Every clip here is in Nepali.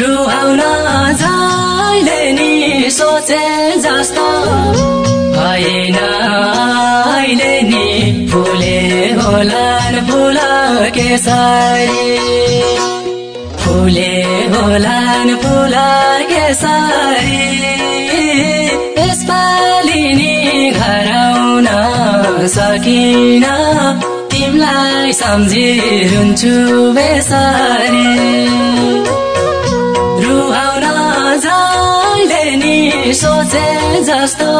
रुहाउन जहिले नि सोचे जस्तो। होइन अहिले नि फुले होलान फुल केसरी फुले होलान फुल केसरी यसपालि नि घराउन सकिन तिमलाई सम्झिरहन्छु बेसरी। सोचे जस्तो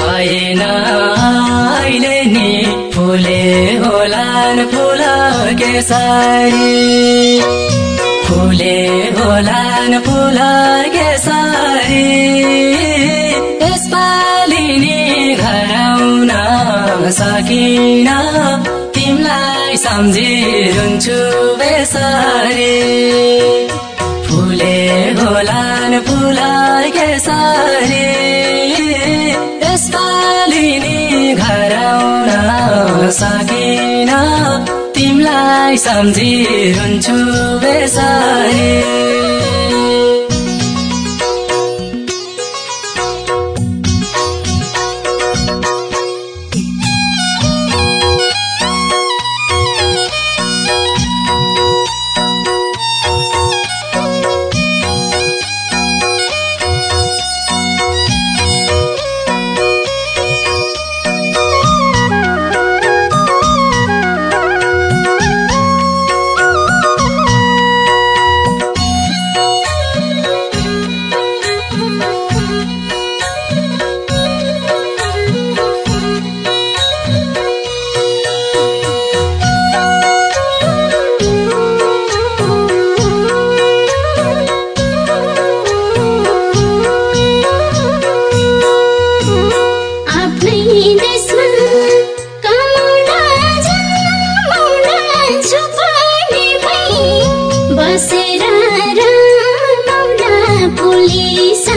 होइन अहिले नि फुले होलान् फुल केसरी। फुले होलान् फुल केसरी। यसपालि नि घर आउन सकिन तिमीलाई सम्झिरहन्छु बेसरी। फुले होलान् फुल केसरी यसपालि नि घर आउन सकिन। तिमीलाई सम्झिरहन्छु बेसरी।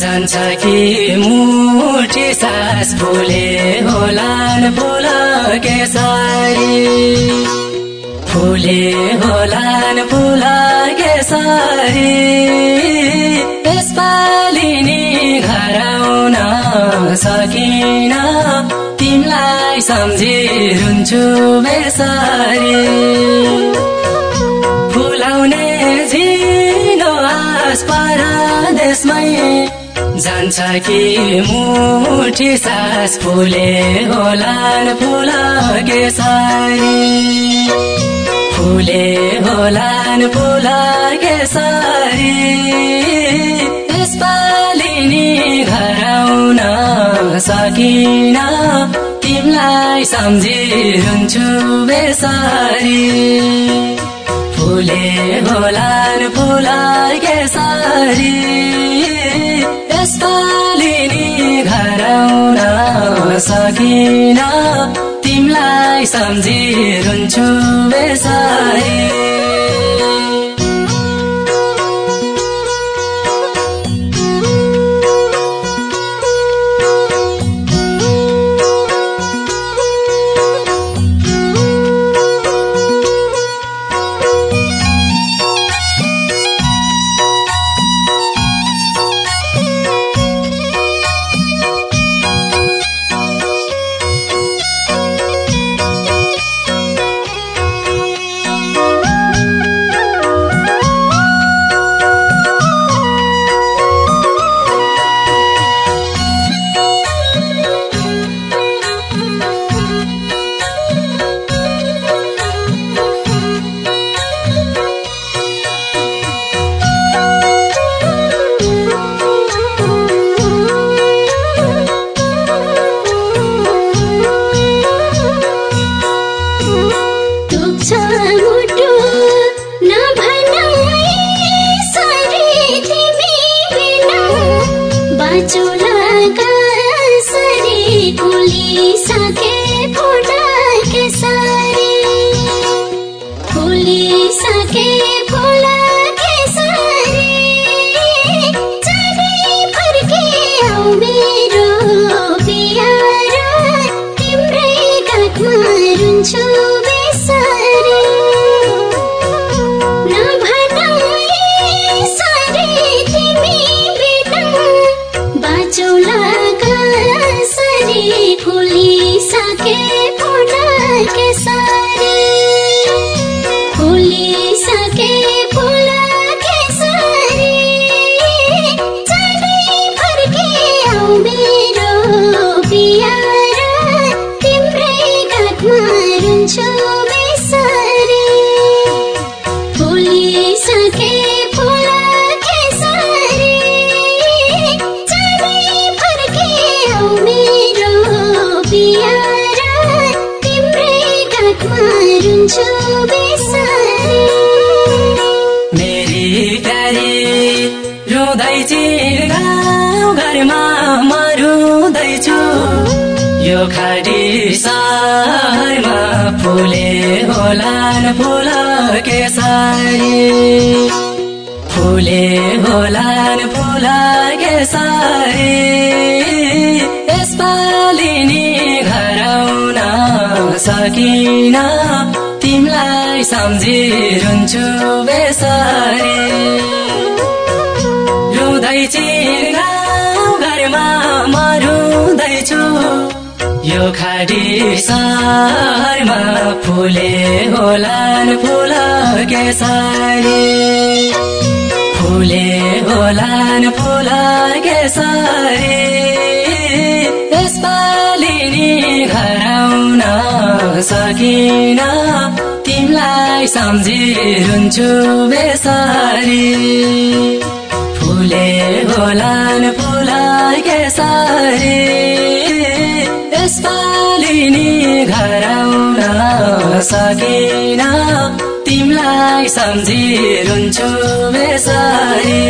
जान्छ कि मुठी सास फुले होलान् फुल केसरी? फुले होलान् फुल केसरी? यसपालि नि घर आउन सकिन तिमीलाई सम्झिरहन्छु बेसरी। फुलाउने परदेशमै जान्छ कि मुठी सास फुले होलान् फुल केसरी फुले होलान् फुल केसरी यसपालि नि घर आउन सकिन तिमीलाई सम्झिरहन्छु बेसरी फुले होलान् फुल केसरी यसपालि नि घर आउन सकिन। तिमीलाई सम्झिरहन्छु बेसारी You. गाउँ घरमा म रुँदैछु यो खाडी सहरमा फुले होलान फुल केसारी फुले होलान फुल केसारी यसपालि नि घर आउन सकिन तिमीलाई सम्झिरहन्छु बेसारी। रुँदै यो खाडी सहरमा फुले होलान फुल केसारी फुले होलान फुल केसारी यसपालि नि सकिन तिमीलाई सम्झिरहन्छु बेसारी। फुले होलान फुल केसारी यसपालि नि घर आउन सकिन। तिमीलाई सम्झिरहन्छु बेसारी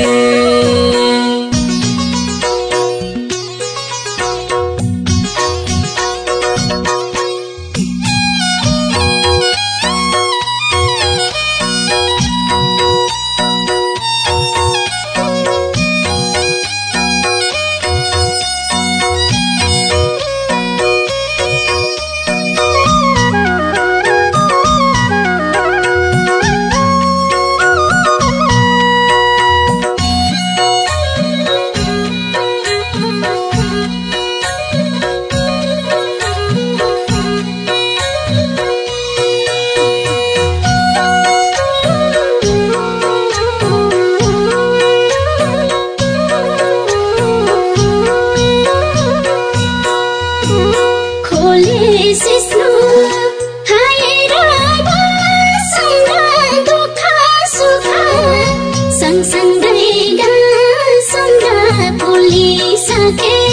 सँगसँगै गाँसौँ र फुलिसके फुला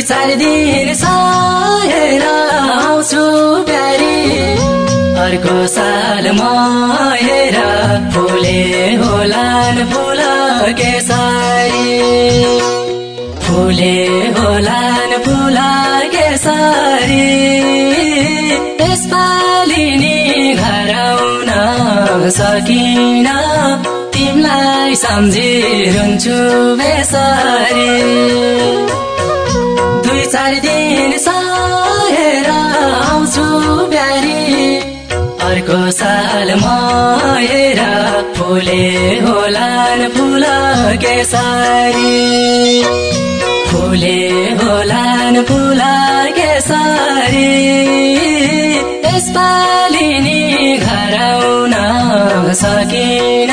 दुई चार सहेर आउँछु प्यारी। अर्को साल म हेर फुले फुल केसारी फुले होलान फुल केसारी यसपालि नि घर आउन सकिन तिमीलाई सम्झिरहन्छु बेसारी। चार दिन सहेर आउँछु प्यारी। अर्को साल म हेर फुले होलान फुल केसारी। फुले होलान फुल केसारी। यसपालि नि घर आउन सकिन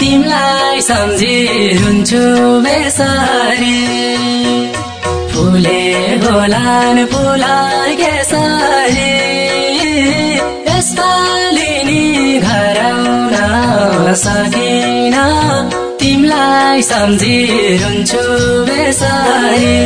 तिमीलाई सम्झिरहन्छु बेसारी। फुले होलान फुल केसारी यसपालि नि सकिन तिमीलाई सम्झिरहन्छु बेसारी